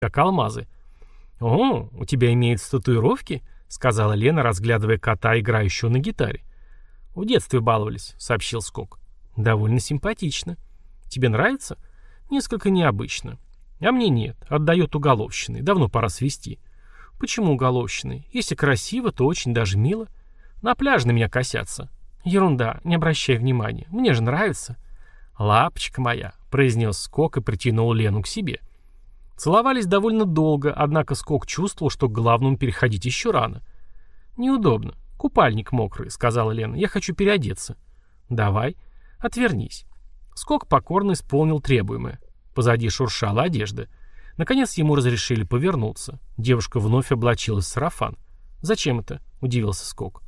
как алмазы. «О, у тебя имеются татуировки?» — сказала Лена, разглядывая кота, играющего на гитаре. «В детстве баловались», — сообщил Скок. «Довольно симпатично. Тебе нравится?» «Несколько необычно. А мне нет. Отдает уголовщиной. Давно пора свести». «Почему уголовщиной? Если красиво, то очень даже мило. На пляж на меня косятся». «Ерунда, не обращай внимания. Мне же нравится». «Лапочка моя», — произнес Скок и притянул Лену к себе. Целовались довольно долго, однако Скок чувствовал, что к главному переходить еще рано. «Неудобно. Купальник мокрый», — сказала Лена. «Я хочу переодеться». «Давай. Отвернись». Скок покорно исполнил требуемое. Позади шуршала одежда. Наконец ему разрешили повернуться. Девушка вновь облачилась в сарафан. «Зачем это?» — удивился Скок.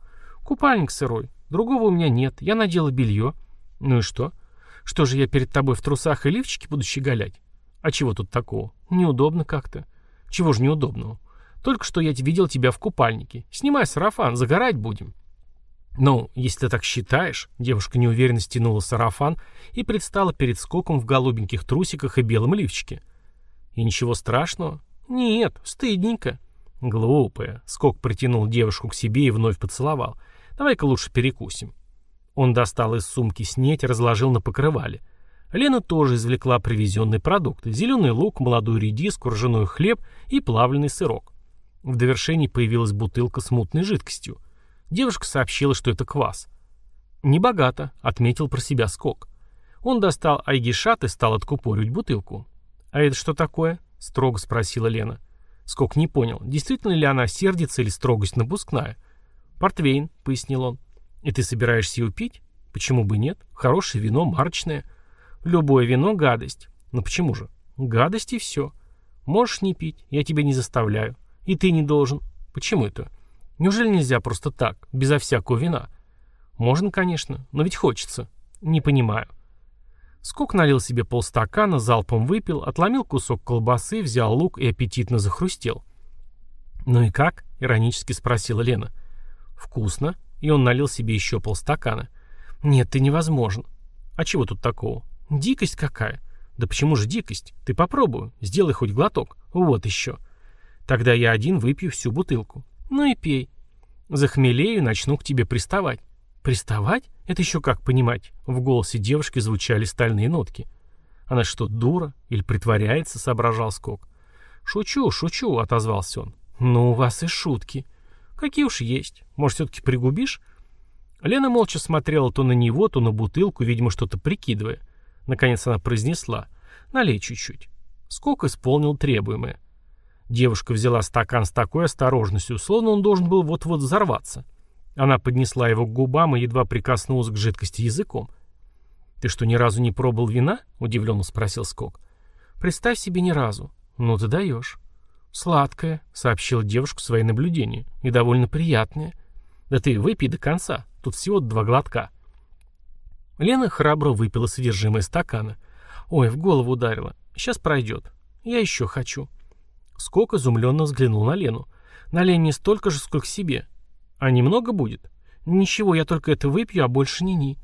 «Купальник сырой. Другого у меня нет. Я надела белье». «Ну и что? Что же я перед тобой в трусах и лифчике буду щеголять? А чего тут такого? Неудобно как-то». «Чего же неудобного? Только что я видел тебя в купальнике. Снимай сарафан, загорать будем». «Ну, если ты так считаешь...» Девушка неуверенно стянула сарафан и предстала перед скоком в голубеньких трусиках и белом лифчике. «И ничего страшного?» «Нет, стыдненько». «Глупая». Скок притянул девушку к себе и вновь поцеловал. «Давай-ка лучше перекусим». Он достал из сумки снеть разложил на покрывале. Лена тоже извлекла привезенные продукты. Зеленый лук, молодую редиску, ржаной хлеб и плавленый сырок. В довершении появилась бутылка с мутной жидкостью. Девушка сообщила, что это квас. «Небогато», — отметил про себя Скок. Он достал айгишат и стал откупоривать бутылку. «А это что такое?» — строго спросила Лена. Скок не понял, действительно ли она сердится или строгость напускная. «Портвейн», — пояснил он. «И ты собираешься его пить? Почему бы нет? Хорошее вино, марочное. Любое вино — гадость. Но почему же? Гадость и все. Можешь не пить, я тебя не заставляю. И ты не должен. Почему это?» Неужели нельзя просто так, безо всякого вина? Можно, конечно, но ведь хочется. Не понимаю. Скок налил себе полстакана, залпом выпил, отломил кусок колбасы, взял лук и аппетитно захрустел. «Ну и как?» — иронически спросила Лена. «Вкусно». И он налил себе еще полстакана. «Нет, ты невозможен». «А чего тут такого?» «Дикость какая?» «Да почему же дикость? Ты попробуй, сделай хоть глоток. Вот еще». «Тогда я один выпью всю бутылку». «Ну и пей. Захмелею, начну к тебе приставать. Приставать? Это еще как понимать? В голосе девушки звучали стальные нотки. Она что, дура? Или притворяется, соображал Скок. Шучу, шучу, отозвался он. Ну, у вас и шутки. Какие уж есть. Может, все-таки пригубишь? Лена молча смотрела то на него, то на бутылку, видимо, что-то прикидывая. Наконец она произнесла. Налей чуть-чуть. Скок исполнил требуемое. Девушка взяла стакан с такой осторожностью, словно он должен был вот-вот взорваться. Она поднесла его к губам и едва прикоснулась к жидкости языком. «Ты что, ни разу не пробовал вина?» — удивленно спросил Скок. «Представь себе ни разу. Ну ты даешь». «Сладкое», — сообщила девушка свои наблюдения, — «и довольно приятное». «Да ты выпей до конца. Тут всего два глотка». Лена храбро выпила содержимое стакана. «Ой, в голову ударила. Сейчас пройдет. Я еще хочу». Скок изумленно взглянул на Лену. «Налей мне столько же, сколько себе». «А немного будет?» «Ничего, я только это выпью, а больше ни-ни».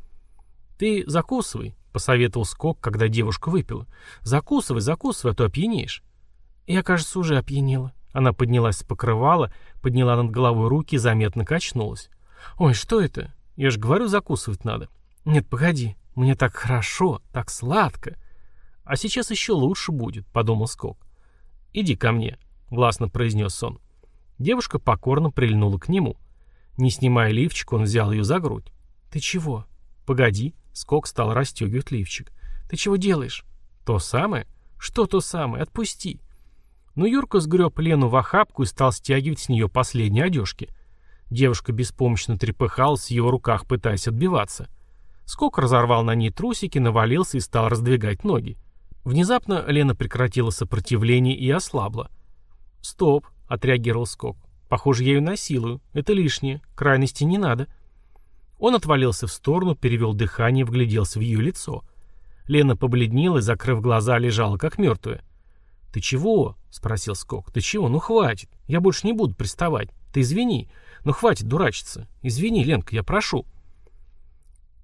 «Ты закусывай», — посоветовал Скок, когда девушка выпила. «Закусывай, закусывай, а то опьянеешь». «Я, кажется, уже опьянела». Она поднялась с покрывала, подняла над головой руки и заметно качнулась. «Ой, что это? Я же говорю, закусывать надо». «Нет, погоди, мне так хорошо, так сладко». «А сейчас еще лучше будет», — подумал Скок. «Иди ко мне», — властно произнес он. Девушка покорно прильнула к нему. Не снимая лифчик, он взял ее за грудь. «Ты чего?» «Погоди», — Скок стал расстегивать лифчик. «Ты чего делаешь?» «То самое?» «Что то самое? Отпусти!» Но Юрка сгреб Лену в охапку и стал стягивать с нее последние одежки. Девушка беспомощно трепыхалась в его руках, пытаясь отбиваться. Скок разорвал на ней трусики, навалился и стал раздвигать ноги. Внезапно Лена прекратила сопротивление и ослабла. «Стоп», — отреагировал Скок. «Похоже, я ее насилую. Это лишнее. Крайности не надо». Он отвалился в сторону, перевел дыхание, вгляделся в ее лицо. Лена побледнела и, закрыв глаза, лежала как мертвая. «Ты чего?» — спросил Скок. «Ты чего? Ну хватит. Я больше не буду приставать. Ты извини. Ну хватит дурачиться. Извини, Ленка, я прошу».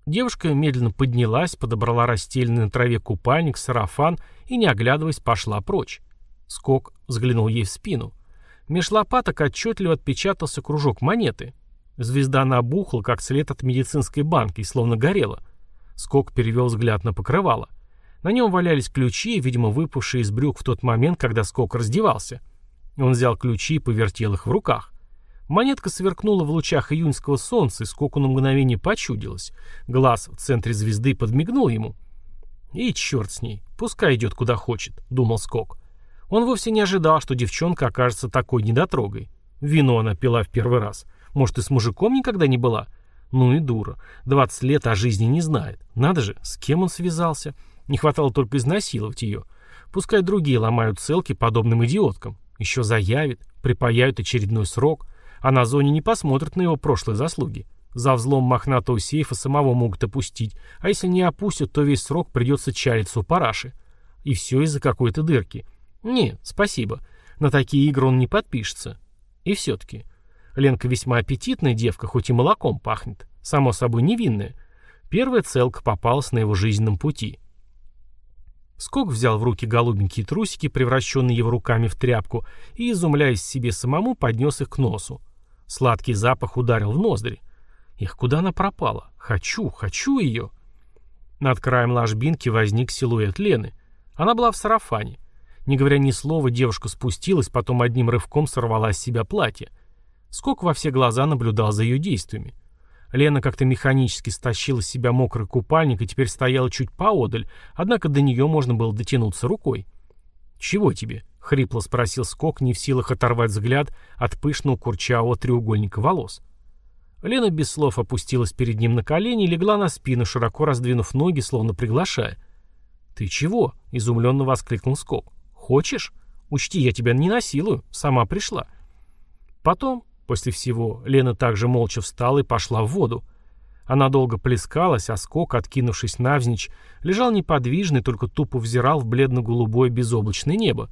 Девушка медленно поднялась, подобрала расстеленный на траве купальник, сарафан и, не оглядываясь, пошла прочь. Скок взглянул ей в спину. Меж лопаток отчетливо отпечатался кружок монеты. Звезда набухла, как след от медицинской банки, и словно горела. Скок перевел взгляд на покрывало. На нем валялись ключи, видимо, выпавшие из брюк в тот момент, когда Скок раздевался. Он взял ключи и повертел их в руках. Монетка сверкнула в лучах июньского солнца, и Скоку на мгновение почудилось. Глаз в центре звезды подмигнул ему. «И черт с ней, пускай идет куда хочет», — думал Скок. Он вовсе не ожидал, что девчонка окажется такой недотрогой. Вино она пила в первый раз. Может, и с мужиком никогда не была? Ну и дура. Двадцать лет о жизни не знает. Надо же, с кем он связался? Не хватало только изнасиловать ее. Пускай другие ломают целки подобным идиоткам. Еще заявит, припаяют очередной срок, а на зоне не посмотрят на его прошлые заслуги. За взлом мохнатого сейфа самого могут опустить, а если не опустят, то весь срок придется чалиться у параши. И все из-за какой-то дырки. Нет, спасибо. На такие игры он не подпишется. И все-таки. Ленка весьма аппетитная девка, хоть и молоком пахнет. Само собой невинная. Первая целка попалась на его жизненном пути. Скок взял в руки голубенькие трусики, превращенные его руками в тряпку, и, изумляясь себе самому, поднес их к носу. Сладкий запах ударил в ноздри. Их куда она пропала? Хочу, хочу ее. Над краем ложбинки возник силуэт Лены. Она была в сарафане. Не говоря ни слова, девушка спустилась, потом одним рывком сорвала с себя платье. Скок во все глаза наблюдал за ее действиями. Лена как-то механически стащила с себя мокрый купальник и теперь стояла чуть поодаль, однако до нее можно было дотянуться рукой. «Чего тебе?» — хрипло спросил Скок, не в силах оторвать взгляд от пышного курчавого треугольника волос. Лена без слов опустилась перед ним на колени и легла на спину, широко раздвинув ноги, словно приглашая. «Ты чего?» — изумленно воскликнул Скок. «Хочешь? Учти, я тебя не насилую, сама пришла». Потом, После всего Лена также молча встала и пошла в воду. Она долго плескалась, а скок, откинувшись навзничь, лежал неподвижный, только тупо взирал в бледно-голубое безоблачное небо.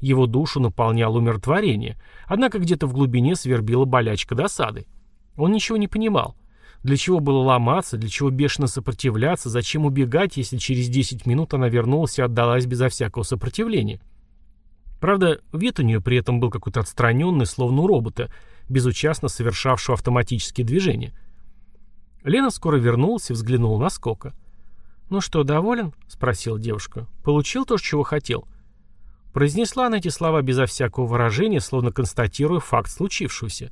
Его душу наполнял умиротворение, однако где-то в глубине свербила болячка досады. Он ничего не понимал. Для чего было ломаться, для чего бешено сопротивляться, зачем убегать, если через 10 минут она вернулась и отдалась безо всякого сопротивления. Правда, вид у нее при этом был какой-то отстраненный, словно у робота, безучастно совершавшего автоматические движения. Лена скоро вернулась и взглянула на Скока. «Ну что, доволен?» — спросила девушка. «Получил то, чего хотел?» Произнесла она эти слова безо всякого выражения, словно констатируя факт случившегося.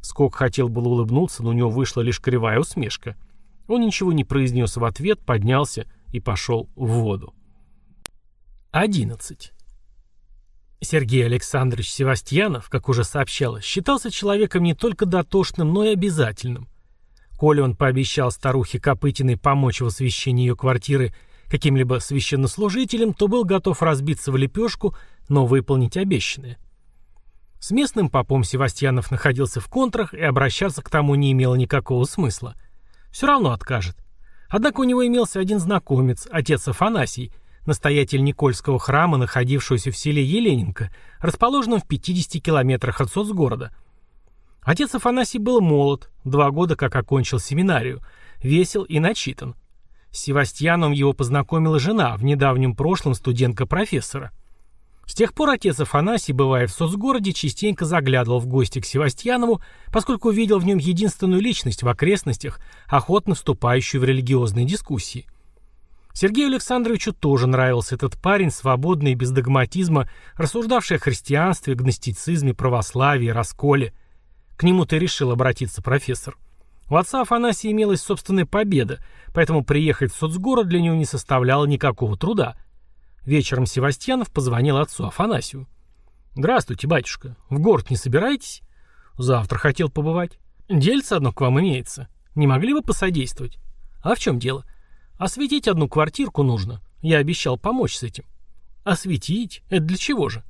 Скок хотел было улыбнуться, но у него вышла лишь кривая усмешка. Он ничего не произнес в ответ, поднялся и пошел в воду. 11. Сергей Александрович Севастьянов, как уже сообщалось, считался человеком не только дотошным, но и обязательным. Коли он пообещал старухе Копытиной помочь в освещении ее квартиры каким-либо священнослужителем, то был готов разбиться в лепешку, но выполнить обещанное. С местным попом Севастьянов находился в контрах, и обращаться к тому не имело никакого смысла. Все равно откажет. Однако у него имелся один знакомец, отец Афанасий – настоятель Никольского храма, находившегося в селе Еленинка, расположенном в 50 километрах от соцгорода. Отец Афанасий был молод, два года как окончил семинарию, весел и начитан. С Севастьяном его познакомила жена, в недавнем прошлом студентка профессора. С тех пор отец Афанасий, бывая в соцгороде, частенько заглядывал в гости к Севастьянову, поскольку видел в нем единственную личность в окрестностях, охотно вступающую в религиозные дискуссии. Сергею Александровичу тоже нравился этот парень, свободный и без догматизма, рассуждавший о христианстве, гностицизме, православии, расколе. К нему-то и решил обратиться профессор. У отца Афанасия имелась собственная победа, поэтому приехать в соцгород для него не составляло никакого труда. Вечером Севастьянов позвонил отцу Афанасию. «Здравствуйте, батюшка. В город не собираетесь?» «Завтра хотел побывать. Дельце одно к вам имеется. Не могли бы посодействовать?» «А в чем дело?» Осветить одну квартирку нужно. Я обещал помочь с этим. Осветить? Это для чего же?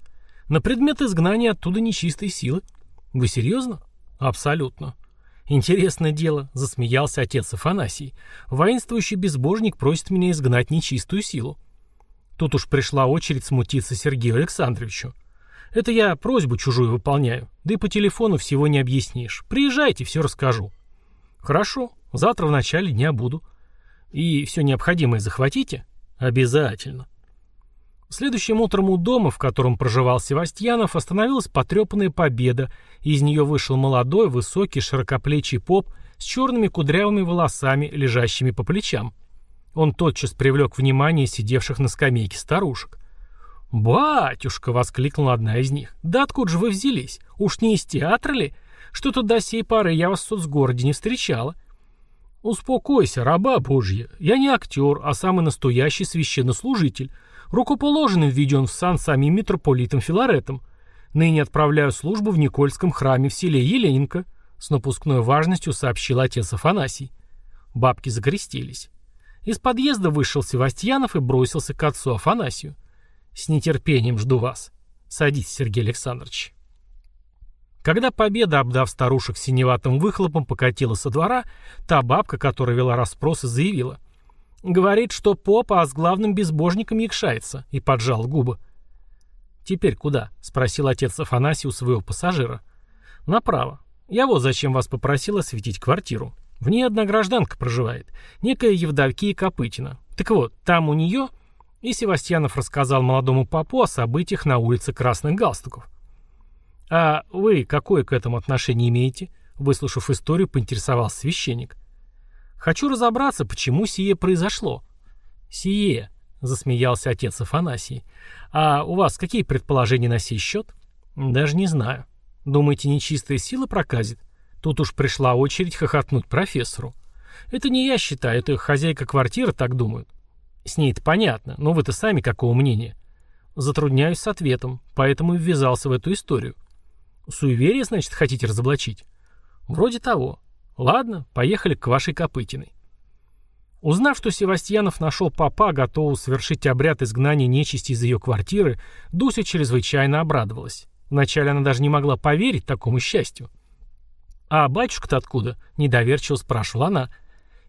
На предмет изгнания оттуда нечистой силы. Вы серьезно? Абсолютно. Интересное дело, засмеялся отец Афанасий. Воинствующий безбожник просит меня изгнать нечистую силу. Тут уж пришла очередь смутиться Сергею Александровичу. Это я просьбу чужую выполняю, да и по телефону всего не объяснишь. Приезжайте, все расскажу. Хорошо, завтра в начале дня буду. И все необходимое захватите? Обязательно. Следующим утром у дома, в котором проживал Севастьянов, остановилась потрепанная победа, и из нее вышел молодой, высокий, широкоплечий поп с черными кудрявыми волосами, лежащими по плечам. Он тотчас привлек внимание сидевших на скамейке старушек. «Батюшка!» — воскликнула одна из них. «Да откуда же вы взялись? Уж не из театра ли? Что-то до сей поры я вас в соцгороде не встречала». «Успокойся, раба Божья. Я не актер, а самый настоящий священнослужитель. Рукоположенный введен в сан самим митрополитом Филаретом. Ныне отправляю службу в Никольском храме в селе Еленинка», — с напускной важностью сообщил отец Афанасий. Бабки закрестились. Из подъезда вышел Севастьянов и бросился к отцу Афанасию. «С нетерпением жду вас. Садитесь, Сергей Александрович». Когда Победа, обдав старушек синеватым выхлопом, покатила со двора, та бабка, которая вела расспросы, заявила. Говорит, что попа, с главным безбожником якшается, и поджал губы. «Теперь куда?» — спросил отец Афанасий у своего пассажира. «Направо. Я вот зачем вас попросил осветить квартиру. В ней одна гражданка проживает, некая Евдокия Копытина. Так вот, там у нее...» И Севастьянов рассказал молодому папу о событиях на улице Красных Галстуков. «А вы какое к этому отношение имеете?» Выслушав историю, поинтересовался священник. «Хочу разобраться, почему сие произошло». «Сие», — засмеялся отец Афанасий. «А у вас какие предположения на сей счет?» «Даже не знаю. Думаете, нечистая сила проказит?» Тут уж пришла очередь хохотнуть профессору. «Это не я считаю, это хозяйка квартиры так думают». «С ней это понятно, но вы-то сами какого мнения?» Затрудняюсь с ответом, поэтому и ввязался в эту историю. Суеверие, значит, хотите разоблачить? Вроде того. Ладно, поехали к вашей Копытиной. Узнав, что Севастьянов нашел папа, готового совершить обряд изгнания нечисти из ее квартиры, Дуся чрезвычайно обрадовалась. Вначале она даже не могла поверить такому счастью. «А батюшка-то откуда?» – недоверчиво спрашивала она.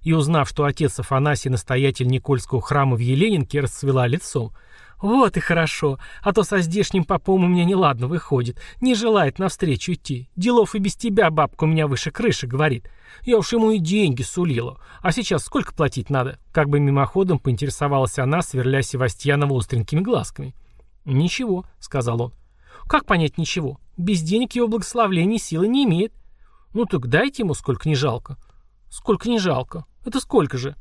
И узнав, что отец Афанасий, настоятель Никольского храма в Еленинке, расцвела лицом – «Вот и хорошо, а то со здешним попом у меня неладно выходит, не желает навстречу идти. Делов и без тебя бабка у меня выше крыши, говорит. Я уж ему и деньги сулила. А сейчас сколько платить надо?» Как бы мимоходом поинтересовалась она, сверля Севастьянова остренькими глазками. «Ничего», — сказал он. «Как понять ничего? Без денег его благословления силы не имеет. Ну так дайте ему, сколько не жалко». «Сколько не жалко? Это сколько же?»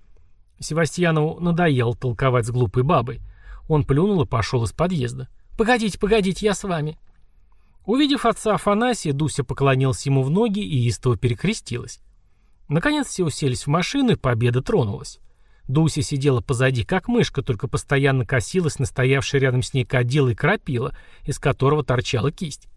Севастьянову надоело толковать с глупой бабой. Он плюнул и пошел из подъезда. «Погодите, погодите, я с вами». Увидев отца Афанасия, Дуся поклонилась ему в ноги и истово перекрестилась. Наконец все уселись в машину, и победа тронулась. Дуся сидела позади, как мышка, только постоянно косилась на стоявший рядом с ней кадил и крапила, из которого торчала кисть.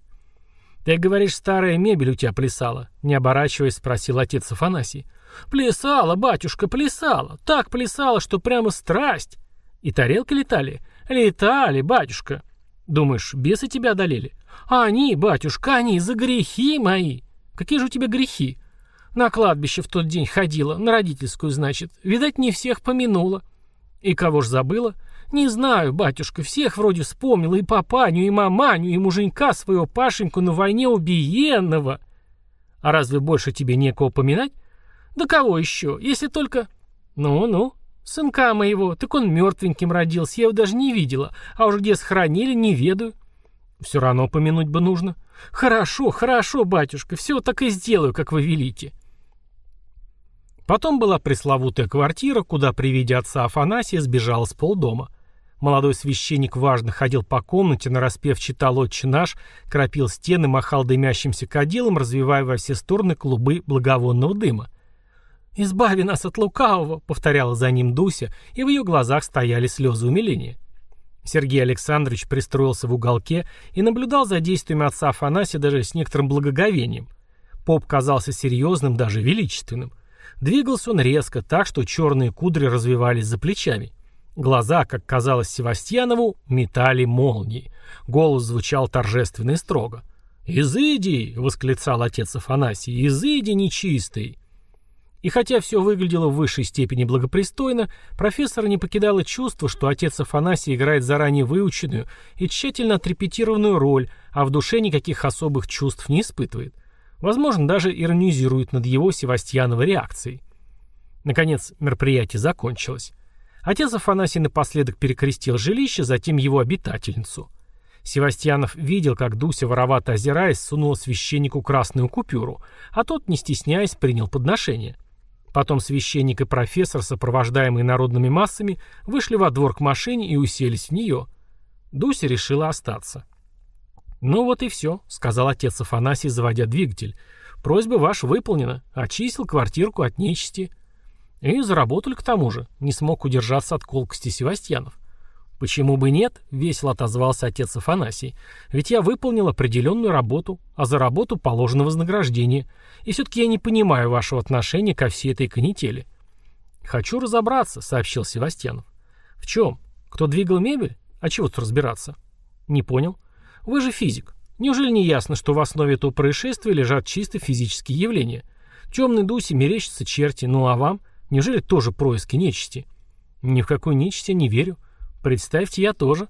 «Ты говоришь, старая мебель у тебя плясала?» Не оборачиваясь, спросил отец Афанасий. «Плясала, батюшка, плясала. Так плясала, что прямо страсть!» И тарелки летали? Летали, батюшка. Думаешь, бесы тебя одолели? А они, батюшка, они за грехи мои. Какие же у тебя грехи? На кладбище в тот день ходила, на родительскую, значит. Видать, не всех помянула. И кого ж забыла? Не знаю, батюшка, всех вроде вспомнила, и папаню, и маманю, и муженька своего Пашеньку на войне убиенного. А разве больше тебе некого поминать? Да кого еще, если только... Ну-ну, Сынка моего, так он мертвеньким родился, я его даже не видела, а уж где схоронили, не ведаю. Все равно помянуть бы нужно. Хорошо, хорошо, батюшка, все так и сделаю, как вы велите. Потом была пресловутая квартира, куда при виде отца Афанасия сбежала с полдома. Молодой священник важно ходил по комнате, нараспев читал «Отче наш», крапил стены, махал дымящимся кадилом, развивая во все стороны клубы благовонного дыма. «Избави нас от лукавого!» — повторяла за ним Дуся, и в ее глазах стояли слезы умиления. Сергей Александрович пристроился в уголке и наблюдал за действиями отца Афанасия даже с некоторым благоговением. Поп казался серьезным, даже величественным. Двигался он резко, так что черные кудри развивались за плечами. Глаза, как казалось Севастьянову, метали молнии. Голос звучал торжественно и строго. «Изыди!» — восклицал отец Афанасий. «Изыди, нечистый!» И хотя все выглядело в высшей степени благопристойно, профессора не покидало чувство, что отец Афанасий играет заранее выученную и тщательно отрепетированную роль, а в душе никаких особых чувств не испытывает. Возможно, даже иронизирует над его Севастьяновой реакцией. Наконец, мероприятие закончилось. Отец Афанасий напоследок перекрестил жилище, затем его обитательницу. Севастьянов видел, как Дуся, воровато озираясь, сунула священнику красную купюру, а тот, не стесняясь, принял подношение. Потом священник и профессор, сопровождаемые народными массами, вышли во двор к машине и уселись в нее. Дуся решила остаться. «Ну вот и все», — сказал отец Афанасий, заводя двигатель. «Просьба ваша выполнена. Очистил квартирку от нечисти». И заработали к тому же. Не смог удержаться от колкости Севастьянов. «Почему бы нет?» — весело отозвался отец Афанасий. «Ведь я выполнил определенную работу, а за работу положено вознаграждение. И все-таки я не понимаю вашего отношения ко всей этой канители». «Хочу разобраться», — сообщил Севастьянов. «В чем? Кто двигал мебель? А чего тут разбираться?» «Не понял. Вы же физик. Неужели не ясно, что в основе этого происшествия лежат чисто физические явления? Темной дуси мерещатся черти, ну а вам? Неужели тоже происки нечисти? Ни в какой нечисти не верю. Представьте, я тоже.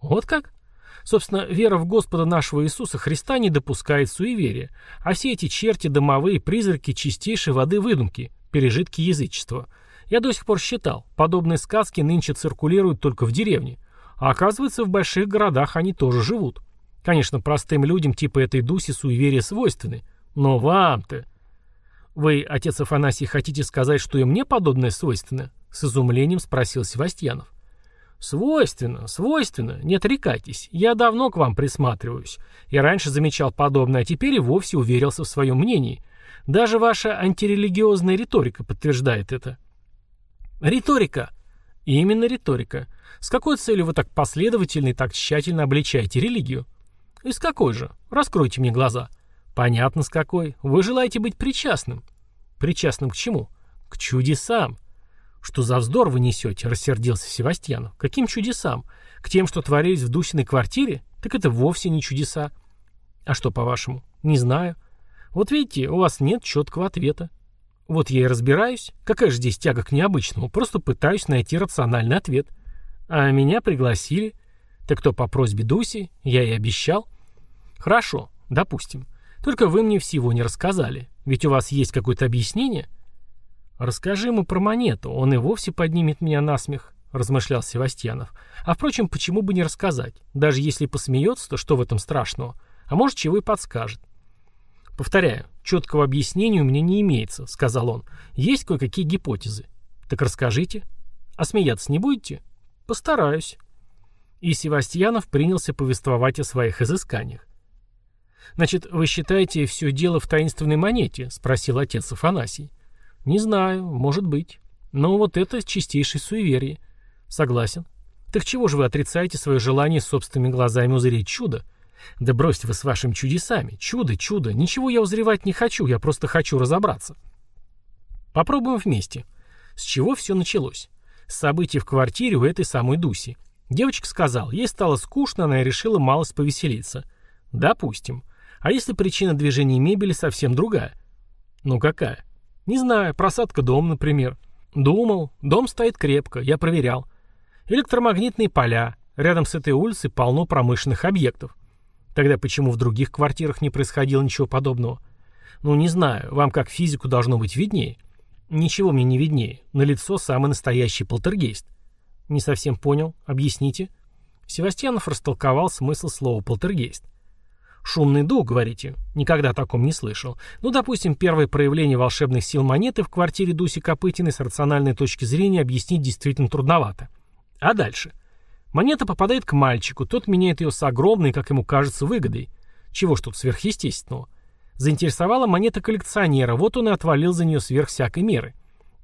Вот как? Собственно, вера в Господа нашего Иисуса Христа не допускает суеверия, а все эти черти, домовые, призраки чистейшей воды выдумки, пережитки язычества. Я до сих пор считал, подобные сказки нынче циркулируют только в деревне, а оказывается, в больших городах они тоже живут. Конечно, простым людям типа этой Дуси суеверия свойственны, но вам-то... «Вы, отец Афанасий, хотите сказать, что и мне подобное свойственно?» — с изумлением спросил Севастьянов. «Свойственно, свойственно, не отрекайтесь. Я давно к вам присматриваюсь. Я раньше замечал подобное, а теперь и вовсе уверился в своем мнении. Даже ваша антирелигиозная риторика подтверждает это». «Риторика!» «Именно риторика. С какой целью вы так последовательно и так тщательно обличаете религию?» «И с какой же? Раскройте мне глаза». Понятно с какой. Вы желаете быть причастным. Причастным к чему? К чудесам. Что за вздор вы несете, рассердился Севастьянов. Каким чудесам? К тем, что творились в Дусиной квартире? Так это вовсе не чудеса. А что, по-вашему? Не знаю. Вот видите, у вас нет четкого ответа. Вот я и разбираюсь. Какая же здесь тяга к необычному? Просто пытаюсь найти рациональный ответ. А меня пригласили. Так кто по просьбе Дуси? Я и обещал. Хорошо, допустим. Только вы мне всего не рассказали. Ведь у вас есть какое-то объяснение?» «Расскажи ему про монету, он и вовсе поднимет меня на смех», — размышлял Севастьянов. «А впрочем, почему бы не рассказать? Даже если посмеется, то что в этом страшного? А может, чего и подскажет». «Повторяю, четкого объяснения у меня не имеется», — сказал он. «Есть кое-какие гипотезы». «Так расскажите». «А смеяться не будете?» «Постараюсь». И Севастьянов принялся повествовать о своих изысканиях. «Значит, вы считаете все дело в таинственной монете?» — спросил отец Афанасий. «Не знаю, может быть. Но вот это чистейшее суеверие». «Согласен. Так чего же вы отрицаете свое желание собственными глазами узреть чудо? Да бросьте вы с вашими чудесами. Чудо, чудо. Ничего я узревать не хочу, я просто хочу разобраться». Попробуем вместе. С чего все началось? С событий в квартире у этой самой Дуси. Девочка сказала, ей стало скучно, она решила малость повеселиться. Допустим. А если причина движения мебели совсем другая? Ну какая? Не знаю, просадка дома, например. Думал, дом стоит крепко, я проверял. Электромагнитные поля, рядом с этой улицей полно промышленных объектов. Тогда почему в других квартирах не происходило ничего подобного? Ну не знаю, вам как физику должно быть виднее. Ничего мне не виднее. На лицо самый настоящий полтергейст. Не совсем понял. Объясните. Севастьянов растолковал смысл слова полтергейст. Шумный дух, говорите? Никогда о таком не слышал. Ну, допустим, первое проявление волшебных сил монеты в квартире Дуси Копытиной с рациональной точки зрения объяснить действительно трудновато. А дальше? Монета попадает к мальчику, тот меняет ее с огромной, как ему кажется, выгодой. Чего ж тут сверхъестественного? Заинтересовала монета коллекционера, вот он и отвалил за нее сверх всякой меры.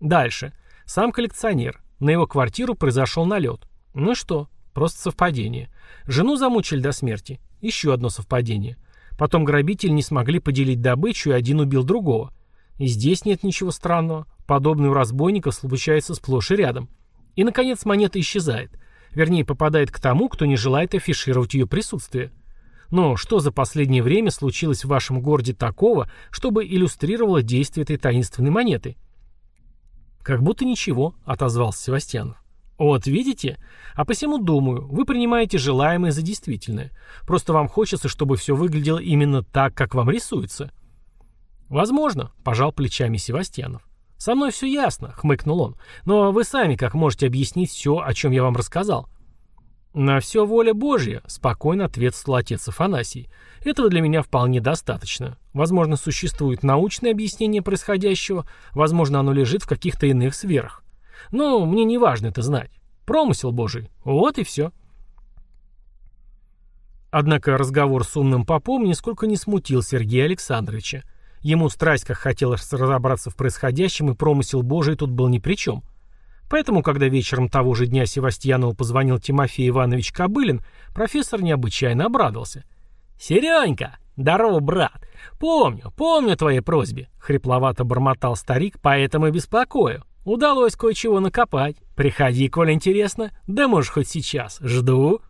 Дальше. Сам коллекционер. На его квартиру произошел налет. Ну что, просто совпадение. Жену замучили до смерти. Еще одно совпадение. Потом грабители не смогли поделить добычу, и один убил другого. И здесь нет ничего странного. Подобное у разбойников случается сплошь и рядом. И, наконец, монета исчезает. Вернее, попадает к тому, кто не желает афишировать ее присутствие. Но что за последнее время случилось в вашем городе такого, чтобы иллюстрировало действие этой таинственной монеты? «Как будто ничего», — отозвался Севастьянов. Вот видите? А посему думаю, вы принимаете желаемое за действительное. Просто вам хочется, чтобы все выглядело именно так, как вам рисуется. Возможно, пожал плечами Севастьянов. «Со мной все ясно», — хмыкнул он. «Но вы сами как можете объяснить все, о чем я вам рассказал?» «На все воля Божья», — спокойно ответствовал отец Афанасий. «Этого для меня вполне достаточно. Возможно, существует научное объяснение происходящего, возможно, оно лежит в каких-то иных сферах. Но мне не важно это знать. Промысел Божий. Вот и все». Однако разговор с умным попом нисколько не смутил Сергея Александровича. Ему страсть как хотелось разобраться в происходящем, и промысел Божий тут был ни при чем. Поэтому, когда вечером того же дня Севастьянову позвонил Тимофей Иванович Кобылин, профессор необычайно обрадовался. «Серенька! Здорово, брат! Помню, помню твоей просьбе!» — хрипловато бормотал старик, поэтому и беспокою. «Удалось кое-чего накопать. Приходи, коль интересно. Да можешь хоть сейчас. Жду!»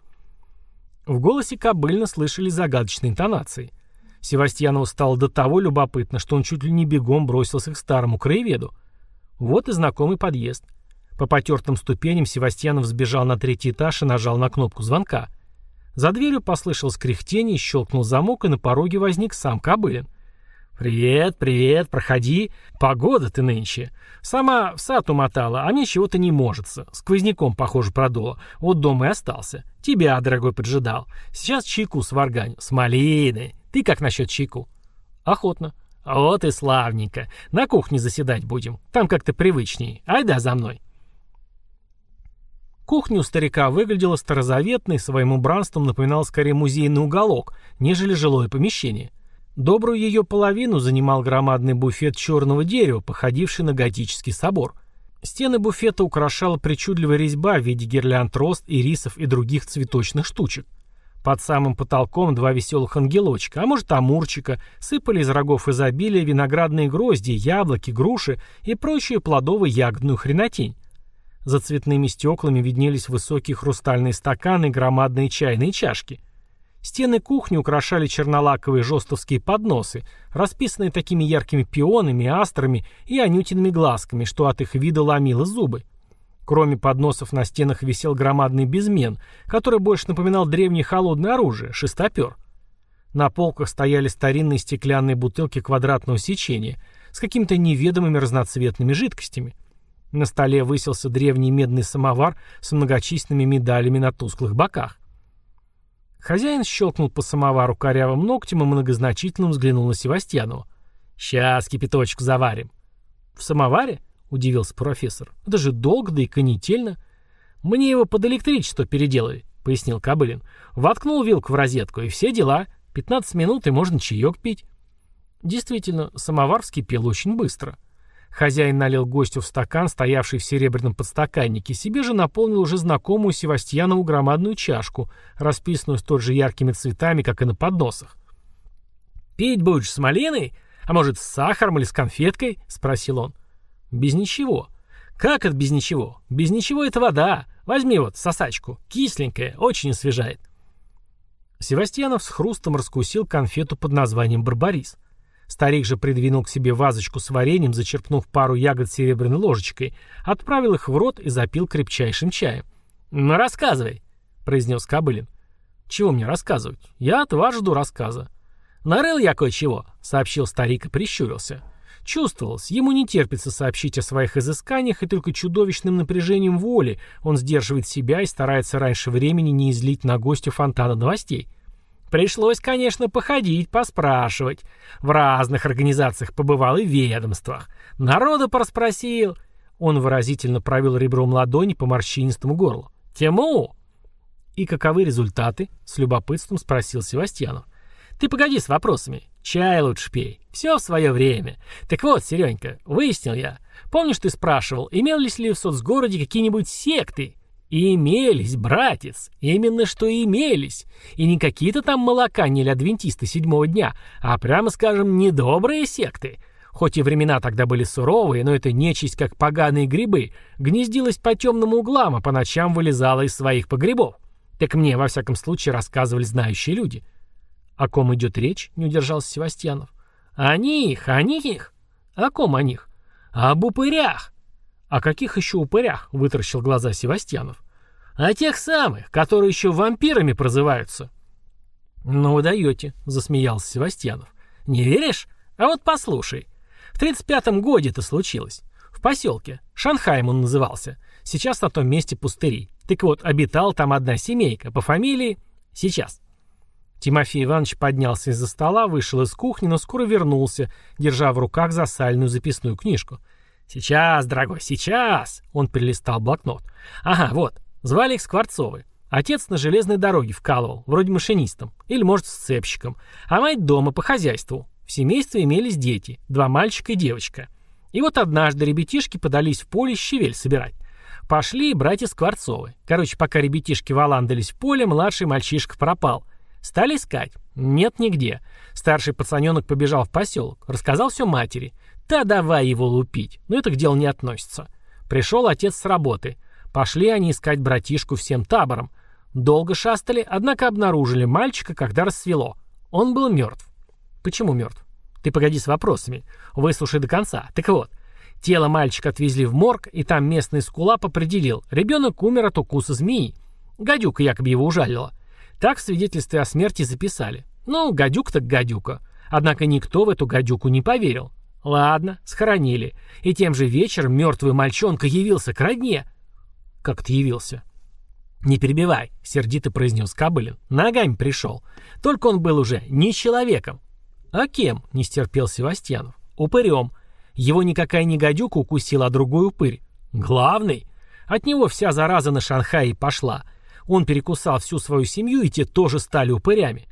В голосе Кобыльна слышали загадочные интонации. Севастьянову стало до того любопытно, что он чуть ли не бегом бросился к старому краеведу. Вот и знакомый подъезд. По потертым ступеням Севастьянов сбежал на третий этаж и нажал на кнопку звонка. За дверью послышалось кряхтение, щелкнул замок, и на пороге возник сам Кобылин. «Привет, привет, проходи. Погода ты нынче. Сама в сад умотала, а мне чего-то не можется. Сквозняком, похоже, продуло. Вот дома и остался. Тебя, дорогой, поджидал. Сейчас чайку сваргань. С малиной. Ты как насчет чайку?» «Охотно». «Вот и славненько. На кухне заседать будем. Там как-то привычнее. Айда за мной». Кухня у старика выглядела старозаветной, своим убранством напоминал скорее музейный уголок, нежели жилое помещение. Добрую ее половину занимал громадный буфет черного дерева, походивший на готический собор. Стены буфета украшала причудливая резьба в виде гирлянд рост, ирисов и других цветочных штучек. Под самым потолком два веселых ангелочка, а может амурчика, сыпали из рогов изобилия виноградные грозди, яблоки, груши и прочую плодово-ягодную хренотень. За цветными стеклами виднелись высокие хрустальные стаканы и громадные чайные чашки. Стены кухни украшали чернолаковые жестовские подносы, расписанные такими яркими пионами, астрами и анютиными глазками, что от их вида ломило зубы. Кроме подносов на стенах висел громадный безмен, который больше напоминал древнее холодное оружие, шестопер. На полках стояли старинные стеклянные бутылки квадратного сечения с какими-то неведомыми разноцветными жидкостями. На столе высился древний медный самовар с многочисленными медалями на тусклых боках. Хозяин щелкнул по самовару корявым ногтем и многозначительно взглянул на Севастьянова. «Сейчас кипяточку заварим». «В самоваре?» — удивился профессор. «Это же долго, да и конетельно». «Мне его под электричество переделали», — пояснил Кобылин. «Воткнул вилку в розетку, и все дела. 15 минут, и можно чаек пить». Действительно, самовар вскипел очень быстро. Хозяин налил гостю в стакан, стоявший в серебряном подстаканнике, себе же наполнил уже знакомую Севастьянову громадную чашку, расписанную столь же яркими цветами, как и на подносах. «Пить будешь с малиной? А может, с сахаром или с конфеткой?» — спросил он. «Без ничего». «Как это без ничего? Без ничего это вода. Возьми вот сосачку. Кисленькая, очень освежает». Севастьянов с хрустом раскусил конфету под названием «Барбарис». Старик же придвинул к себе вазочку с вареньем, зачерпнув пару ягод серебряной ложечкой, отправил их в рот и запил крепчайшим чаем. «Ну, рассказывай», — произнес Кобылин. «Чего мне рассказывать? Я от вас жду рассказа». «Нарыл я кое-чего», — сообщил старик и прищурился. Чувствовалось, ему не терпится сообщить о своих изысканиях, и только чудовищным напряжением воли он сдерживает себя и старается раньше времени не излить на гостя фонтана новостей. Пришлось, конечно, походить, поспрашивать. В разных организациях побывал и ведомствах. Народа проспросил. Он выразительно провел ребром ладони по морщинистому горлу. «Тему!» «И каковы результаты?» — с любопытством спросил Севастьянов. «Ты погоди с вопросами. Чай лучше пей. Все в свое время. Так вот, Серенька, выяснил я. Помнишь, ты спрашивал, имелись ли в соцгороде какие-нибудь секты, и имелись, братец, именно что имелись. И не какие-то там молоканили адвентисты седьмого дня, а прямо скажем, недобрые секты. Хоть и времена тогда были суровые, но эта нечисть, как поганые грибы, гнездилась по темным углам, а по ночам вылезала из своих погребов. Так мне, во всяком случае, рассказывали знающие люди. О ком идет речь, не удержался Севастьянов. О них, о них. О ком о них? Об упырях. «О каких еще упырях?» — вытаращил глаза Севастьянов. «О тех самых, которые еще вампирами прозываются». «Ну вы даете», — засмеялся Севастьянов. «Не веришь? А вот послушай. В 35-м годе это случилось. В поселке. Шанхаем он назывался. Сейчас на том месте пустыри. Так вот, обитала там одна семейка по фамилии... Сейчас. Тимофей Иванович поднялся из-за стола, вышел из кухни, но скоро вернулся, держа в руках засальную записную книжку. «Сейчас, дорогой, сейчас!» Он перелистал блокнот. «Ага, вот. Звали их Скворцовы. Отец на железной дороге вкалывал, вроде машинистом, или, может, сцепщиком, а мать дома по хозяйству. В семействе имелись дети, два мальчика и девочка. И вот однажды ребятишки подались в поле щавель собирать. Пошли братья Скворцовы. Короче, пока ребятишки валандались в поле, младший мальчишка пропал. Стали искать. Нет нигде. Старший пацаненок побежал в поселок. Рассказал все матери. Да давай его лупить. Но это к делу не относится. Пришел отец с работы. Пошли они искать братишку всем табором. Долго шастали, однако обнаружили мальчика, когда рассвело. Он был мертв. Почему мертв? Ты погоди с вопросами. Выслушай до конца. Так вот, тело мальчика отвезли в морг, и там местный скулап определил. Ребенок умер от укуса змеи. Гадюка якобы его ужалила. Так в свидетельстве о смерти записали. Ну, гадюк так гадюка. Однако никто в эту гадюку не поверил. Ладно, схоронили. И тем же вечером мертвый мальчонка явился к родне. Как ты явился? «Не перебивай», — сердито произнес Кобылин. «Ногами пришел. Только он был уже не человеком, «А кем?» — не стерпел Севастьянов. «Упырем. Его никакая не гадюка укусила, а другой упырь. Главный. От него вся зараза на Шанхае пошла. Он перекусал всю свою семью, и те тоже стали упырями».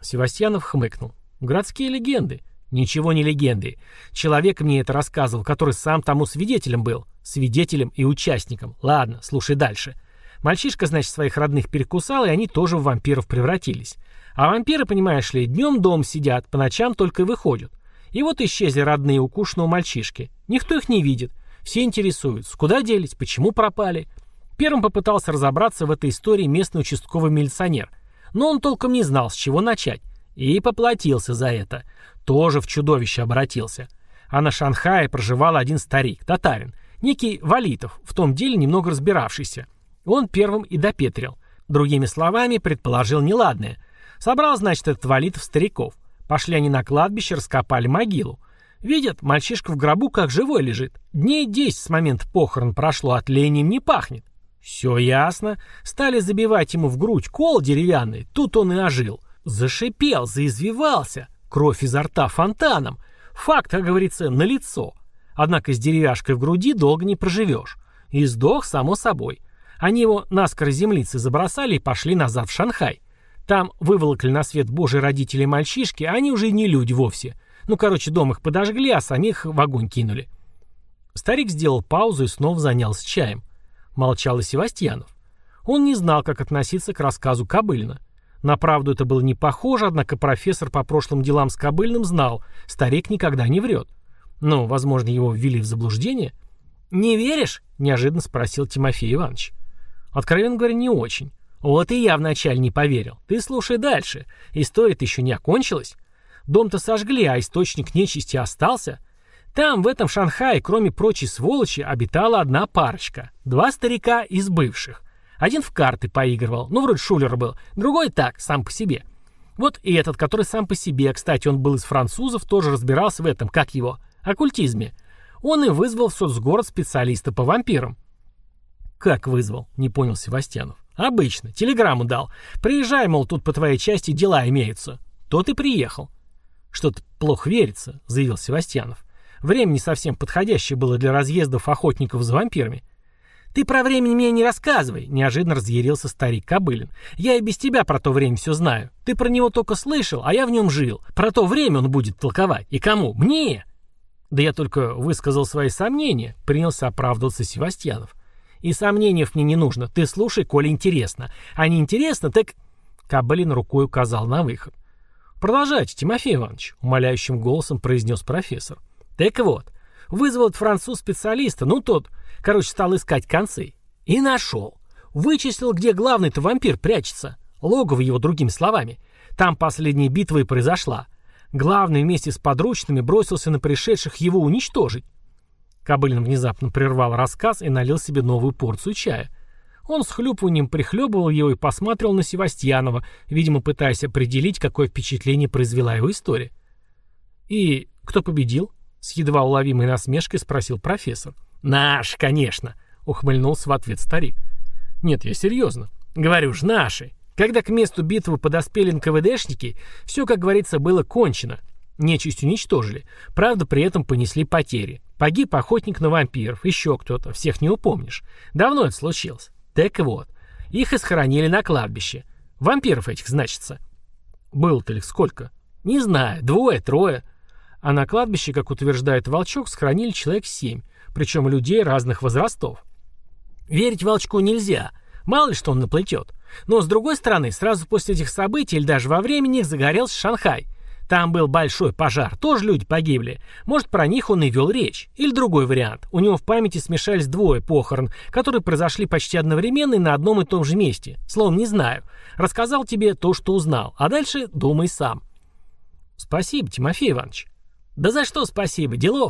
Севастьянов хмыкнул. «Городские легенды». «Ничего не легенды. Человек мне это рассказывал, который сам тому свидетелем был. Свидетелем и участником. Ладно, слушай дальше. Мальчишка, значит, своих родных перекусал, и они тоже в вампиров превратились. А вампиры, понимаешь ли, днем дом сидят, по ночам только и выходят. И вот исчезли родные укушенного мальчишки. Никто их не видит. Все интересуются, куда делись, почему пропали. Первым попытался разобраться в этой истории местный участковый милиционер. Но он толком не знал, с чего начать. И поплатился за это. Тоже в чудовище обратился. А на Шанхае проживал один старик, татарин, некий Валитов, в том деле немного разбиравшийся. Он первым и допетрил. Другими словами, предположил неладное – Собрал, значит, этот валитов стариков. Пошли они на кладбище, раскопали могилу. Видят, мальчишка в гробу как живой лежит. Дней десять с момента похорон прошло, от лением не пахнет. Все ясно. Стали забивать ему в грудь кол деревянный, тут он и ожил. Зашипел, заизвивался. Кровь изо рта фонтаном. Факт, как говорится, налицо. Однако с деревяшкой в груди долго не проживешь. И сдох, само собой. Они его наскоро землицы забросали и пошли назад в Шанхай. Там выволокли на свет божий родители мальчишки, а они уже не люди вовсе. Ну, короче, дом их подожгли, а самих в огонь кинули. Старик сделал паузу и снова занялся чаем. Молчал и Севастьянов. Он не знал, как относиться к рассказу Кобылина. На правду это было не похоже, однако профессор по прошлым делам с Кобыльным знал, старик никогда не врет. Ну, возможно, его ввели в заблуждение. «Не веришь?» – неожиданно спросил Тимофей Иванович. Откровенно говоря, не очень. Вот и я вначале не поверил. Ты слушай дальше. История-то еще не окончилась. Дом-то сожгли, а источник нечисти остался. Там, в этом Шанхае, кроме прочей сволочи, обитала одна парочка. Два старика из бывших. Один в карты поигрывал, ну, вроде шулер был. Другой так, сам по себе. Вот и этот, который сам по себе, кстати, он был из французов, тоже разбирался в этом, как его, оккультизме. Он и вызвал в соцгород специалиста по вампирам. «Как вызвал?» — не понял Севастьянов. «Обычно. Телеграмму дал. Приезжай, мол, тут по твоей части дела имеются». Тот и приехал. «Что-то плохо верится», — заявил Севастьянов. «Время не совсем подходящее было для разъездов охотников за вампирами». «Ты про время мне не рассказывай», — неожиданно разъярился старик Кобылин. «Я и без тебя про то время все знаю. Ты про него только слышал, а я в нем жил. Про то время он будет толковать. И кому? Мне!» «Да я только высказал свои сомнения», — принялся оправдываться Севастьянов. И сомнений мне не нужно. Ты слушай, коли интересно. А не интересно, так...» Кабелин рукой указал на выход. «Продолжайте, Тимофей Иванович», — умоляющим голосом произнес профессор. «Так вот, вызвал француз специалиста, ну тот, короче, стал искать концы. И нашел. Вычислил, где главный-то вампир прячется. Логово его, другими словами. Там последняя битва и произошла. Главный вместе с подручными бросился на пришедших его уничтожить. Кобылин внезапно прервал рассказ и налил себе новую порцию чая. Он с хлюпыванием прихлебывал его и посмотрел на Севастьянова, видимо, пытаясь определить, какое впечатление произвела его история. «И кто победил?» — С едва уловимой насмешкой спросил профессор. «Наш, конечно», — ухмыльнулся в ответ старик. «Нет, я серьезно. Говорю ж, наши. Когда к месту битвы подоспели НКВДшники, все, как говорится, было кончено. Нечисть уничтожили. Правда, при этом понесли потери. Погиб охотник на вампиров, еще кто-то, всех не упомнишь. Давно это случилось. Так вот, их и схоронили на кладбище. Вампиров этих, значится. Было-то их сколько? Не знаю, двое, трое. А на кладбище, как утверждает Волчок, схоронили человек семь, причем людей разных возрастов. Верить Волчку нельзя, мало ли что он наплетет. Но, с другой стороны, сразу после этих событий или даже во времени загорелся Шанхай. Там был большой пожар, тоже люди погибли. Может, про них он и вел речь. Или другой вариант. У него в памяти смешались двое похорон, которые произошли почти одновременно и на одном и том же месте. Словом, не знаю. Рассказал тебе то, что узнал. А дальше думай сам. Спасибо, Тимофей Иванович. Да за что спасибо, делов.